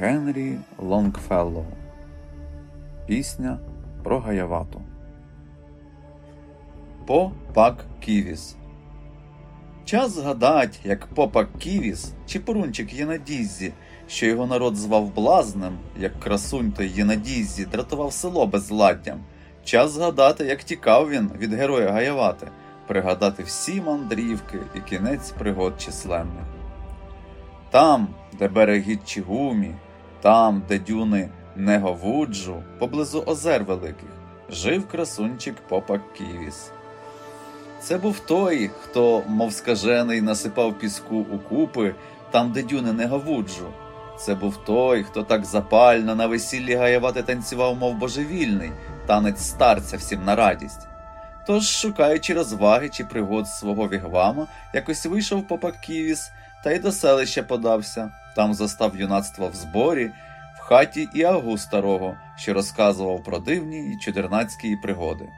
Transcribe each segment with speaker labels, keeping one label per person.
Speaker 1: Генрі Лонгфеллоу Пісня про Гаявату По-Пак-Ківіс Час згадать, як По-Пак-Ківіс чепурунчик Єнадіззі, що його народ звав блазнем, як красунь той Єнадіззі дратував село безладдям. Час згадати, як тікав він від героя Гаявати, пригадати всі мандрівки і кінець пригод численних. Там, де береги Чігумі, там, де дюни Неговуджу, поблизу озер великих, жив красунчик попак Ківіс. Це був той, хто, мов скажений, насипав піску у купи, там, де дюни Неговуджу. Це був той, хто так запально на весіллі гаявати танцював, мов божевільний, танець старця всім на радість. Тож, шукаючи розваги чи пригод свого вігвама, якось вийшов попак Ківіс та й до селища подався. Там застав юнацтво в зборі, в хаті Іагу старого, що розказував про дивні й чудернацькі пригоди.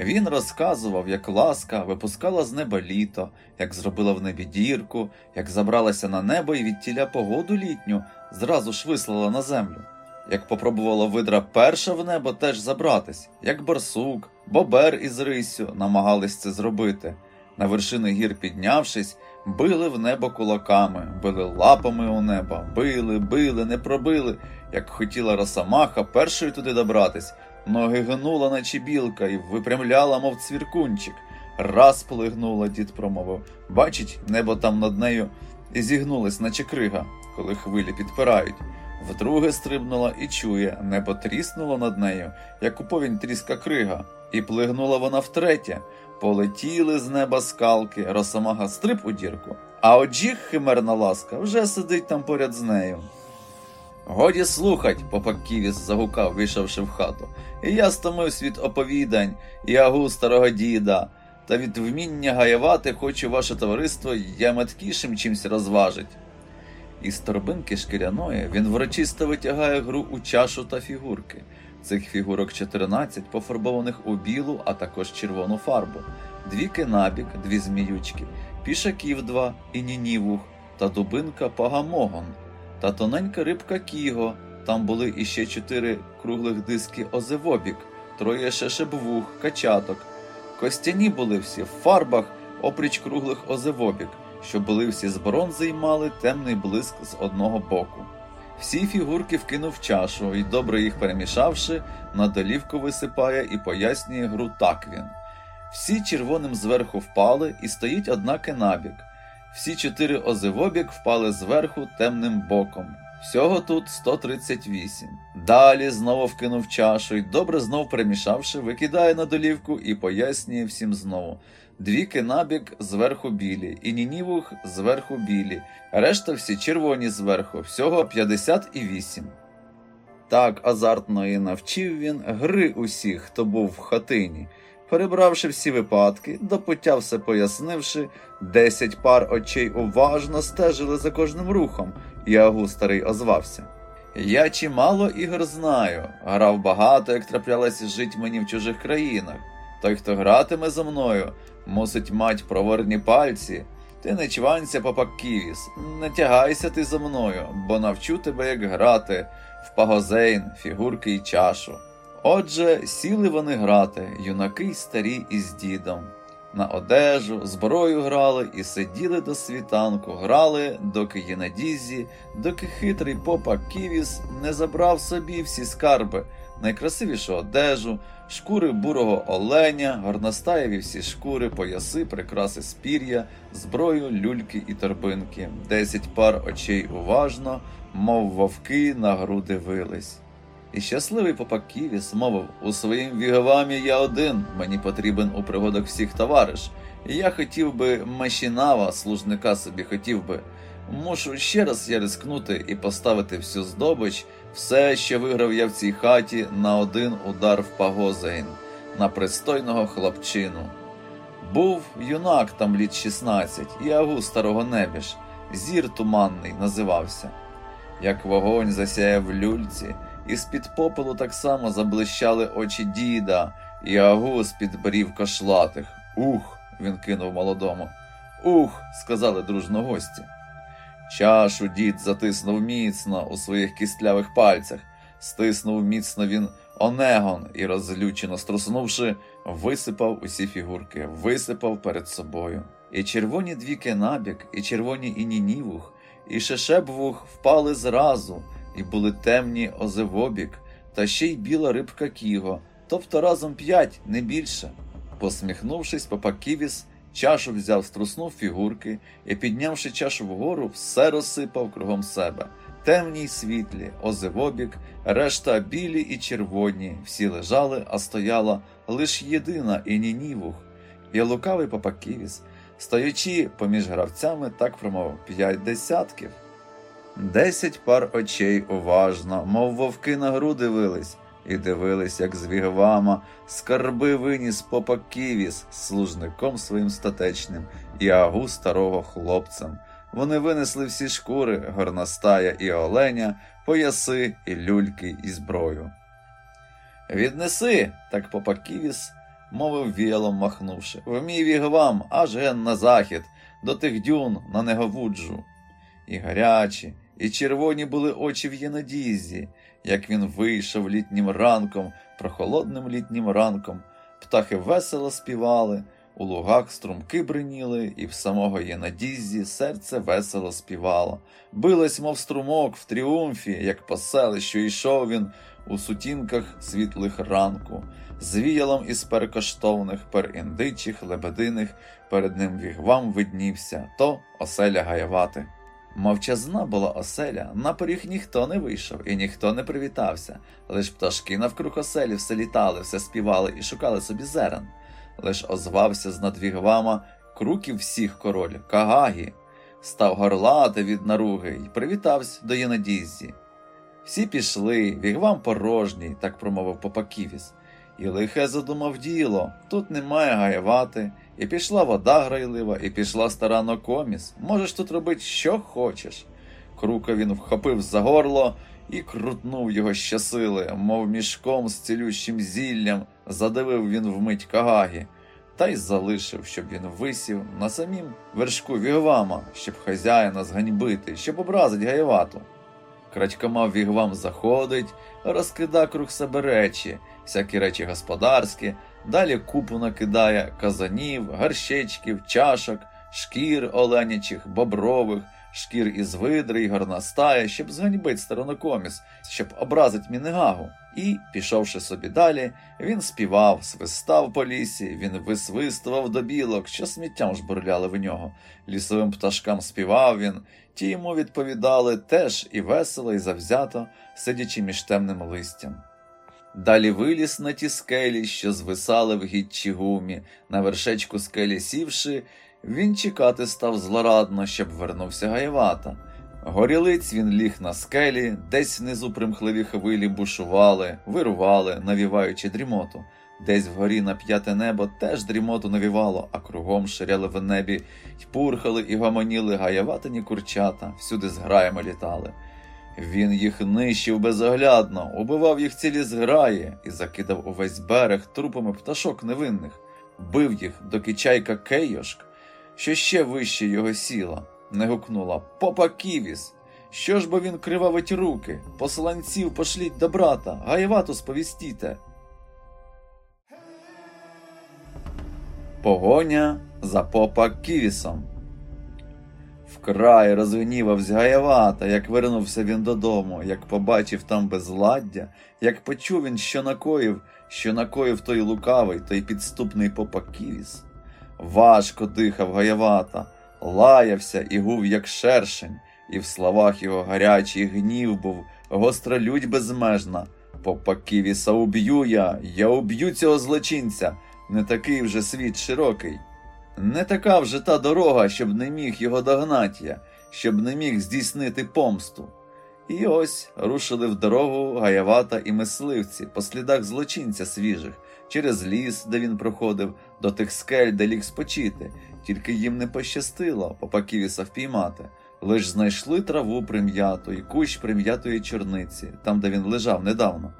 Speaker 1: Він розказував, як ласка випускала з неба літо, як зробила в небі дірку, як забралася на небо і відтіля погоду літню зразу ж вислала на землю, як попробувала видра перша в небо теж забратись, як барсук, бобер із рисю намагались це зробити. На вершини гір піднявшись, били в небо кулаками, били лапами у небо, били, били, не пробили, як хотіла росомаха першою туди добратись, ноги гнула, наче білка, і випрямляла, мов цвіркунчик. Раз полигнула, дід промовив. Бачить, небо там над нею і зігнулось, наче крига, коли хвилі підпирають. Вдруге стрибнула і чує, небо тріснуло над нею, як у повінь тріска крига, і плигнула вона втретє. Полетіли з неба скалки, росомага стриб у дірку, а оджіх химерна ласка вже сидить там поряд з нею. Годі слухать, попак Ківіс загукав, вийшовши в хату. І я стомився від оповідань, і агу старого діда, та від вміння гаявати хочу ваше товариство я меткішим чимсь розважить. Із торбинки шкіряної він врочисто витягає гру у чашу та фігурки. Цих фігурок 14, пофарбованих у білу, а також червону фарбу, дві кинабік, дві зміючки, пішаків два і нінівух, та дубинка пагамогон, та тоненька рибка кіго. Там були іще чотири круглих диски озевобік, троє шешебвух, качаток. Костяні були всі в фарбах, опріч круглих озевобік, що були всі з бронзи й мали темний блиск з одного боку. Всі фігурки вкинув в чашу і, добре їх перемішавши, на долівку висипає і пояснює гру так він. Всі червоним зверху впали, і стоїть одна кинабік. Всі чотири озивобік впали зверху темним боком. Всього тут 138. Далі знову вкинув чашу і, добре знов перемішавши, викидає на долівку і пояснює всім знову. Дві кинабік зверху білі, і нінівух зверху білі, решта всі червоні зверху, всього 58. Так азартно і навчив він гри усіх, хто був в хатині. Перебравши всі випадки, до пуття все пояснивши, десять пар очей уважно стежили за кожним рухом, і Агу старий озвався. Я чимало ігор знаю, грав багато, як траплялося жить мені в чужих країнах. Той, хто гратиме за мною, мусить мать проворні пальці. Ти не чванься, попак Ківіс, не тягайся ти за мною, бо навчу тебе, як грати в пагозейн, фігурки й чашу. Отже, сіли вони грати, юнаки й старі із дідом. На одежу, зброю грали і сиділи до світанку, грали, доки Єнадізі, доки хитрий попа Ківіс не забрав собі всі скарби, найкрасивішу одежу, шкури бурого оленя, горностаєві всі шкури, пояси, прикраси з пір'я, зброю, люльки і торбинки. Десять пар очей уважно, мов вовки на гру дивились. І щасливий попак Ківіс мовив у своїм вігавамі я один, мені потрібен у пригодах всіх товариш. Я хотів би машінава, служника собі хотів би. Мушу ще раз я рискнути і поставити всю здобич, все, що виграв я в цій хаті, на один удар в пагозейн, на пристойного хлопчину. Був юнак там літ 16, і агу старого небіж, зір туманний називався. Як вогонь засяяв в люльці, і з-під попелу так само заблищали очі діда, і агу з-під брів кошлатих. Ух. він кинув молодому. Ух, сказали дружно гості. Чашу дід затиснув міцно у своїх кістлявих пальцях, стиснув міцно він онегон і, розлючено струснувши, висипав усі фігурки, висипав перед собою. І червоні двіки набік, і червоні інінівух, і шешебвух впали зразу, і були темні озевобік, та ще й біла рибка кіго, тобто разом п'ять, не більше. Посміхнувшись, папа Ківіс чашу взяв, струснув фігурки і, піднявши чашу вгору, все розсипав кругом себе. Темні й світлі, озивобік, решта білі і червоні, всі лежали, а стояла лиш єдина і нінівух. І лукавий папа Ківіс, стоячи поміж гравцями, так промовив п'ять десятків. Десять пар очей уважно, мов вовки на гру дивились, і дивились, як з вігвама скарби виніс попа Ківіс служником своїм статечним і агу старого хлопцем. Вони винесли всі шкури, горностая і оленя, пояси і люльки і зброю. Віднеси, так попа Ківіс, мовив віялом махнувши, в мій вігвам аж ген на захід, до тих дюн на неговуджу. І гарячі, і червоні були очі в Єнодізі, як він вийшов літнім ранком, прохолодним літнім ранком, птахи весело співали, у лугах струмки бриніли, і в самого Єнадізі серце весело співало. Билось, мов струмок, в тріумфі, як по селищу йшов він у сутінках світлих ранку, з віялом із перекоштовних, періндичих, лебединих, перед ним вігвам виднівся, то оселя гаявати. Мовчазна була оселя, на поріг ніхто не вийшов і ніхто не привітався, лиш пташки навкруг оселі все літали, все співали і шукали собі зерен. Лиш озвався з над вігвама круків всіх король, Кагагі, став горлати від наруги й привітався до Єнадізі. Всі пішли, вігвам порожній, так промовив Попаківіс. І лихе задумав діло, тут немає гаявати, і пішла вода грайлива, і пішла стара нокоміс. Можеш тут робити, що хочеш. Крука він вхопив за горло і крутнув його щасили, мов мішком з цілющим зіллям, задивив він вмить Кагагі, та й залишив, щоб він висів на самім вершку вігвама, щоб хазяїна зганьбити, щоб образить гаєвату. Крадькома вігвам заходить, розкида круг себе речі, всякі речі господарські, далі купу накидає казанів, гарщичків, чашок, шкір оленячих, бобрових, шкір із видри й горностая, щоб зганьбить сторонокоміс, щоб образить Мінегагу. І, пішовши собі далі, він співав, свистав по лісі, він висвистував до білок, що сміттям жбурляли в нього. Лісовим пташкам співав він, ті йому відповідали теж і весело, і завзято, сидячи між темним листям. Далі виліз на ті скелі, що звисали в гідчі гумі, на вершечку скелі сівши, він чекати став злорадно, щоб вернувся Гаєвата. Горілиць він ліг на скелі, десь внизу примхливі хвилі бушували, вирували, навіваючи дрімоту. Десь вгорі на п'яте небо теж дрімоту навівало, а кругом ширяли в небі й пурхали і гамоніли гаяватині курчата, всюди зграями літали. Він їх нищив безоглядно, убивав їх цілі зграї і закидав увесь берег трупами пташок невинних, бив їх, доки чайка Кейошк, що ще вище його сіла, не гукнула Попа Ківіс. Що ж бо він кривавить руки? Посланців пошліть до брата, гаєвату сповістіте. Погоня за попа Ківісом. Вкрай розгнівався Гаявата, як вернувся він додому, як побачив там безладдя, як почув він, що накоїв, що накоїв той лукавий, той підступний попа Ківіс. Важко дихав Гаявата, лаявся і гув, як шершень, і в словах його гарячий гнів був, гостра лють безмежна. Попа Ківіса уб'ю я, я уб'ю цього злочинця, не такий вже світ широкий. Не така вже та дорога, щоб не міг його догнати я, щоб не міг здійснити помсту. І ось рушили в дорогу Гаявата і мисливці по слідах злочинця свіжих, через ліс, де він проходив, до тих скель, де ліг спочити, тільки їм не пощастило попаківіса впіймати. Лиш знайшли траву прим'яту і кущ прим'ятої чорниці, там, де він лежав недавно.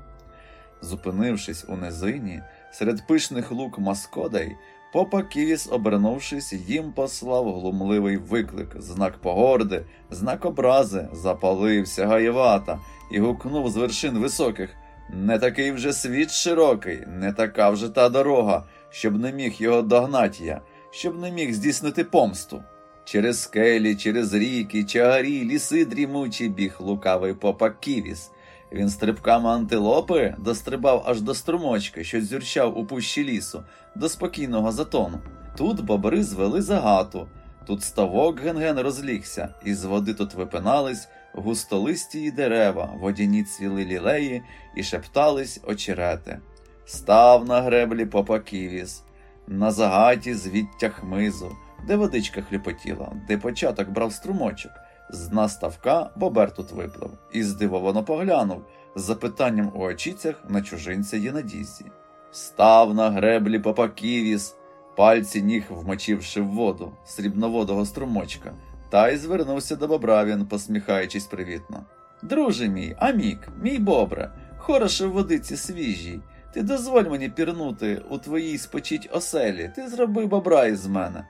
Speaker 1: Зупинившись у низині, серед пишних лук маскодей, Попа Ківіс, обернувшись, їм послав глумливий виклик, знак погорди, знак образи, запалився гаєвата і гукнув з вершин високих Не такий вже світ широкий, не така вже та дорога, щоб не міг його догнать я, щоб не міг здійснити помсту. Через скелі, через ріки, чагарі, ліси дрімучі біг лукавий попа Ківіс. Він стрибками антилопи дострибав аж до струмочка, що зюрчав у пущі лісу, до спокійного затону. Тут бобри звели загату, тут ставок ген-ген розлігся, і з води тут випинались густолисті дерева, водяні цвіли лілеї і шептались очерети. Став на греблі попа Ківіс, на загаті звідтя хмизу, де водичка хлюпотіла, де початок брав струмочок. З дна ставка бобер тут виплив і здивовано поглянув з запитанням у очіцях на чужинця Єнадізі. Став на греблі попаківіс, пальці ніг вмочивши в воду срібноводого струмочка, та й звернувся до бобра він, посміхаючись привітно. Друже мій, амік, мій бобре, хороше в водиці свіжій. Ти дозволь мені пірнути у твоїй спочить оселі, ти зроби бобра із мене.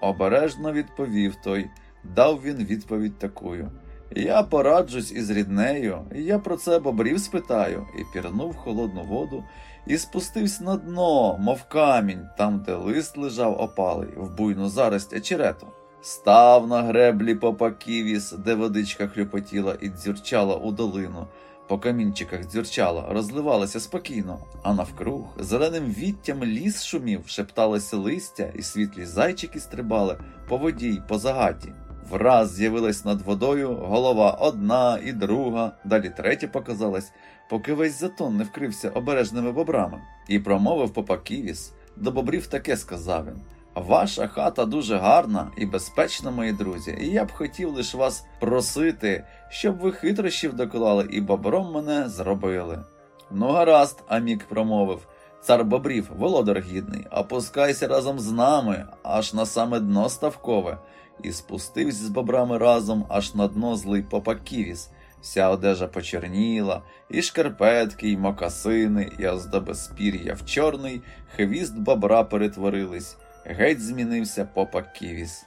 Speaker 1: Обережно відповів той. Дав він відповідь такою. Я пораджусь із ріднею, я про це бобрів спитаю, і пірнув холодну воду і спустився на дно, мов камінь, там, де лист лежав опалий, в буйну зарость очерету. Став на греблі попаківіс, де водичка хлюпотіла і дзюрчала у долину, по камінчиках дзюрчала, розливалася спокійно, а навкруг зеленим віттям ліс шумів, шепталося листя, і світлі зайчики стрибали по воді й по загаті. Враз з'явилась над водою голова одна і друга, далі третя показалась, поки весь затон не вкрився обережними бобрами, і промовив Попаківіс. До бобрів таке сказав він. Ваша хата дуже гарна і безпечна, мої друзі, і я б хотів лише вас просити, щоб ви хитрощів доклали і бобром мене зробили. Ну, гаразд, Амік промовив. Цар бобрів, володар гідний, опускайся разом з нами, аж на саме дно ставкове, і спустився з бобрами разом аж на дно злий попаківіс. Вся одежа почерніла, і шкарпетки, і мокасини, і оздоби спір'я в чорний, хвіст бобра перетворились, геть змінився попаківіс.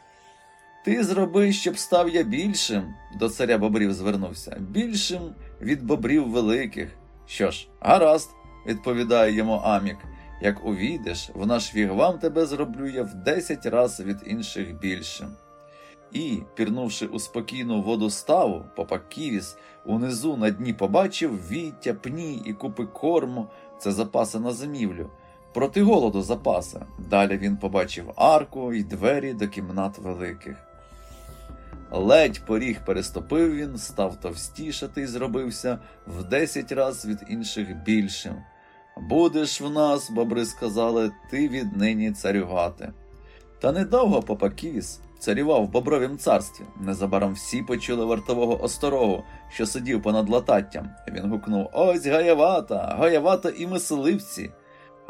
Speaker 1: Ти зроби, щоб став я більшим, до царя бобрів звернувся, більшим від бобрів великих. Що ж, гаразд, відповідає йому Амік. Як увійдеш, в наш вігвам тебе зроблю я в десять раз від інших більшим. І, пірнувши у спокійну воду ставу, попак Ківіс унизу на дні побачив віття, пні і купи корму, це запаси на зимівлю, проти голоду запаси. Далі він побачив арку і двері до кімнат великих. Ледь поріг переступив він, став товстішати і зробився в десять раз від інших більшим. Будеш в нас, бобри сказали, ти віднині царювати. Та недовго Попаківіс царював в бобровім царстві. Незабаром всі почули вартового осторогу, що сидів понад лататтям. Він гукнув Ось гаявата, гаявата і мисливці.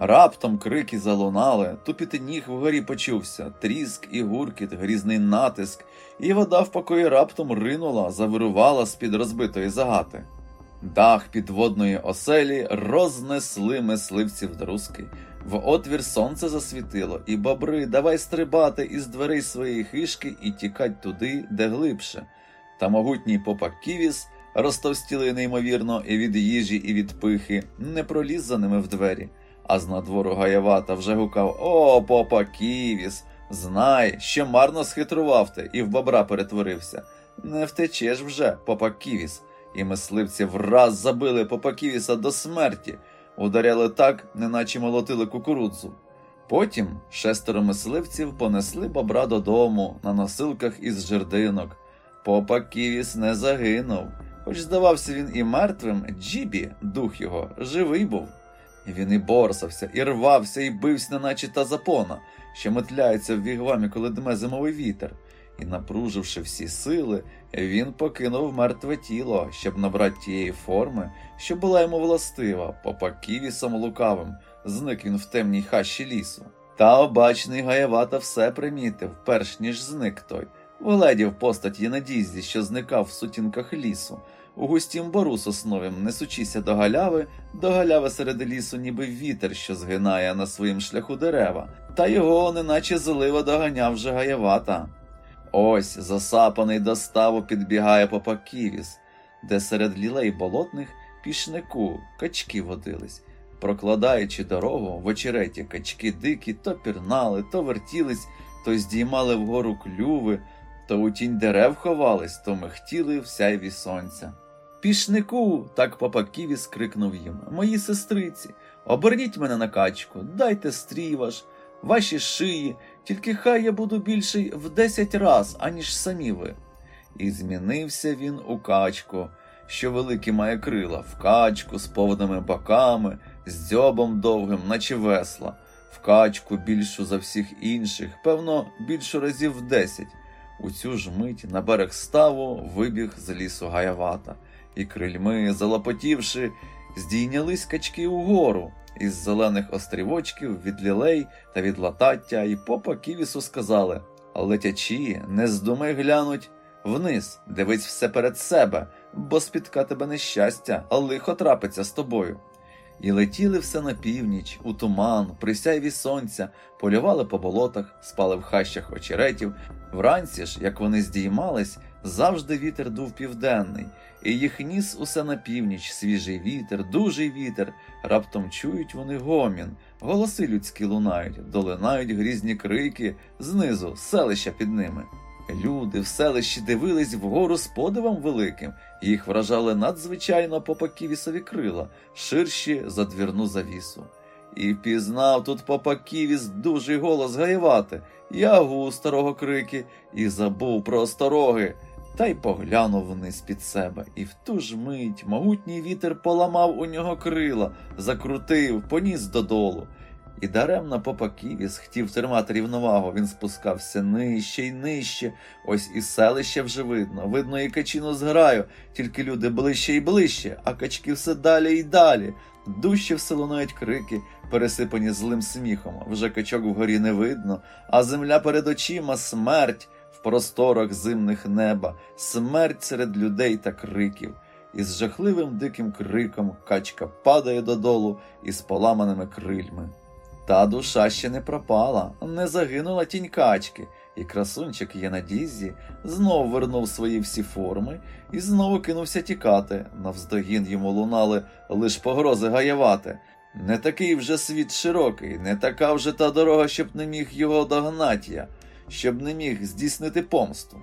Speaker 1: Раптом крики залунали, тупіти ніг вгорі почувся, тріск і гуркіт, грізний натиск, і вода в покої раптом ринула, завирувала з-під розбитої загати. Дах підводної оселі рознесли мисливців друзки. В отвір сонце засвітило, і бобри давай стрибати із дверей своєї хишки і тікать туди, де глибше. Та могутній попак Ківіс, розтовстілий неймовірно і від їжі, і від пихи, не проліз за ними в двері. А з надвору Гаявата вже гукав О, попа Ківіс, знай, що марно схитрував ти і в бобра перетворився. Не втечеш вже, попа Ківіс. І мисливці враз забили Попаківіса до смерті, ударяли так, неначе молотили кукурудзу. Потім шестеро мисливців понесли бобра додому на носилках із жердинок. Попаківіс не загинув, хоч здавався він і мертвим, Джібі, дух його, живий був. І він і борсався, і рвався, і бився, неначе та запона, що метляється в вігвамі, коли дме зимовий вітер і, напруживши всі сили, він покинув мертве тіло, щоб набрати тієї форми, що була йому властива, попаківісом лукавим, зник він в темній хащі лісу. Та обачний Гаявата все примітив, перш ніж зник той, вгледів постать Єнадізі, що зникав в сутінках лісу. У густім бору сосновім, несучися до галяви, до галяви серед лісу, ніби вітер, що згинає на своїм шляху дерева, та його, неначе злива доганяв вже гаявата. Ось засапаний до ставу підбігає попа Ківіс, де серед лілей болотних пішнику качки водились. Прокладаючи дорогу в очереті качки дикі то пірнали, то вертілись, то здіймали вгору клюви, то у тінь дерев ховались, то михтіли в сяйві сонця. Пішнику, так папа Ківіс крикнув їм, мої сестриці, оберніть мене на качку, дайте стрій ваш, ваші шиї, тільки хай я буду більший в десять раз, аніж самі ви. І змінився він у качку, що великі має крила, в качку з повними боками, з дзьобом довгим, наче весла, в качку більшу за всіх інших, певно, більшу разів в десять. У цю ж мить на берег ставу вибіг з лісу гаявата, і крильми, залопотівши, здійнялись качки угору. Із зелених острівочків від лілей та від латаття і попа ківісу сказали летячі, не здумай глянуть вниз, дивись все перед себе, бо спітка тебе нещастя, а лихо трапиться з тобою. І летіли все на північ, у туман, при сяйві сонця, полювали по болотах, спали в хащах очеретів. Вранці ж, як вони здіймались, завжди вітер дув південний, і їх ніс усе на північ, свіжий вітер, дужий вітер. Раптом чують вони гомін, голоси людські лунають, долинають грізні крики, знизу селища під ними. Люди в селищі дивились вгору з подивом великим, їх вражали надзвичайно попаківісові крила, ширші за двірну завісу. І впізнав тут попаківіс дужий голос гаєвати, ягу старого крики, і забув про остороги, та й поглянув вниз під себе, і в ту ж мить могутній вітер поламав у нього крила, закрутив, поніс додолу. І даремно попа Ківіс хотів тримати рівновагу, він спускався нижче й нижче. Ось і селище вже видно, видно і качину зграю, тільки люди ближче і ближче, а качки все далі і далі. Дужче все лунають крики, пересипані злим сміхом. Вже качок вгорі не видно, а земля перед очима смерть просторах зимних неба, смерть серед людей та криків. І з жахливим диким криком качка падає додолу із поламаними крильми. Та душа ще не пропала, не загинула тінь качки, і красунчик Єнадізі знов вернув свої всі форми і знову кинувся тікати. Навздогін йому лунали лиш погрози гаявати. Не такий вже світ широкий, не така вже та дорога, щоб не міг його догнати я, щоб не міг здійснити помсту.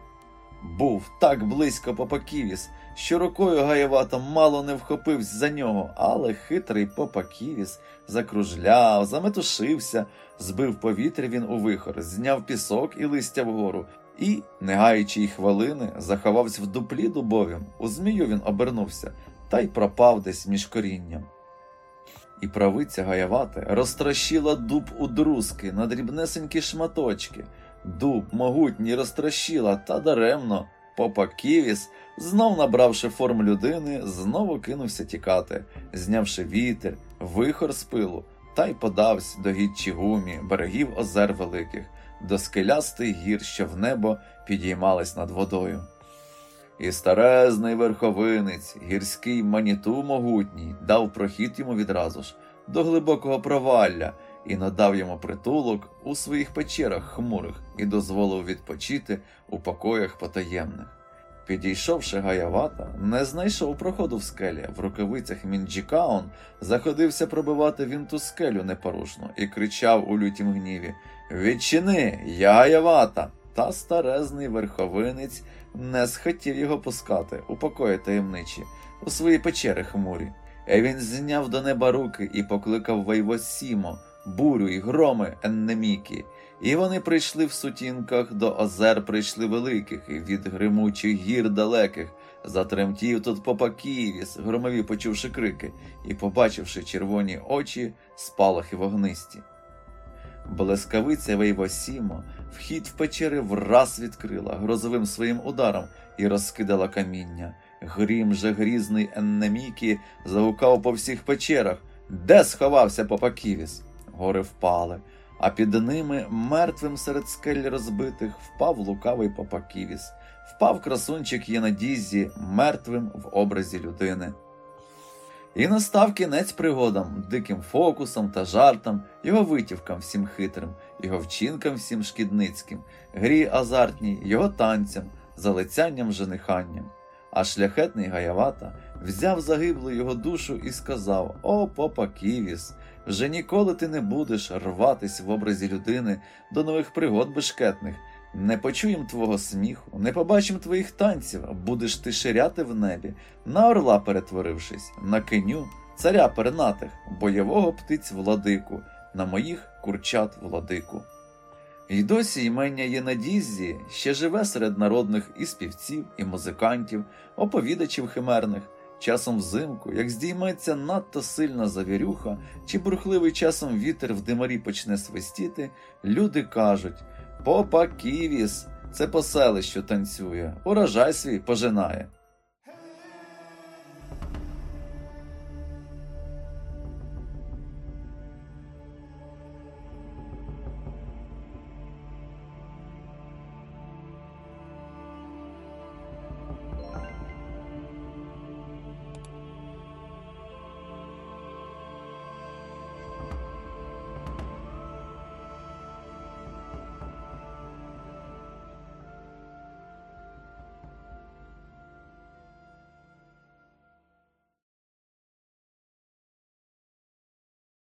Speaker 1: Був так близько Попаківіс, що рукою Гаєвата мало не вхопився за нього, але хитрий Попаківіс закружляв, заметушився, збив повітря він у вихор, зняв пісок і листя вгору, і, не гаючи й хвилини, заховався в дуплі дубовім, у змію він обернувся та й пропав десь між корінням. І правиця Гаявати розтрощила дуб у друзки на дрібнесенькі шматочки. Дуб могутній розтрощила, та даремно. По-Пок-Ківіс, знов набравши форм людини, знову кинувся тікати, знявши вітер, вихор з пилу, та й подався до Гітчі-Гумі, берегів озер великих, до скелястих гір, що в небо підіймались над водою. І старезний верховинець, гірський маніту могутній, дав прохід йому відразу ж до глибокого провалля і надав йому притулок у своїх печерах хмурих і дозволив відпочити у покоях потаємних. Підійшовши Гаявата, не знайшов проходу в скелі. В рукавицях Мінджікаун заходився пробивати він ту скелю непорушну і кричав у лютім гніві Відчини, я Гаявата! Та старезний верховинець не схотів його пускати у покої таємничі, у свої печери хмурі. І він зняв до неба руки і покликав Вейвосімо, бурю й громи Еннеміки. І вони прийшли в сутінках до озер прийшли великих, і від гримучих гір далеких. Затремтів тут попа Київіс, громові почувши крики, і, побачивши червоні очі, спалахи вогнисті. Блискавиця Вейвосімо вхід в печери враз відкрила грозовим своїм ударом і розкидала каміння. Грім же грізний Еннемікі загукав по всіх печерах. Де сховався попа Ківіс? Гори впали, а під ними мертвим серед скель розбитих впав лукавий Попаківіс, впав красунчик Єнадізі мертвим в образі людини. І настав кінець пригодам, диким фокусам та жартам, його витівкам всім хитрим, його вчинкам всім шкідницьким, грі азартній, його танцям, залицянням жениханням. А шляхетний Гаявата взяв загиблу його душу і сказав: О, попа Ківіс, вже ніколи ти не будеш рватись в образі людини до нових пригод бешкетних. Не почуєм твого сміху, не побачим твоїх танців, будеш ти ширяти в небі, на орла перетворившись, на киню, царя пернатих, бойового птиць владику, на моїх курчат владику. І досі імення Єнадізі ще живе серед народних і співців, і музикантів, оповідачів химерних. Часом взимку, як здійметься надто сильна завірюха, чи бурхливий часом вітер в димарі почне свистіти, люди кажуть Попа Ківіс, це поселище танцює, урожай свій пожинає.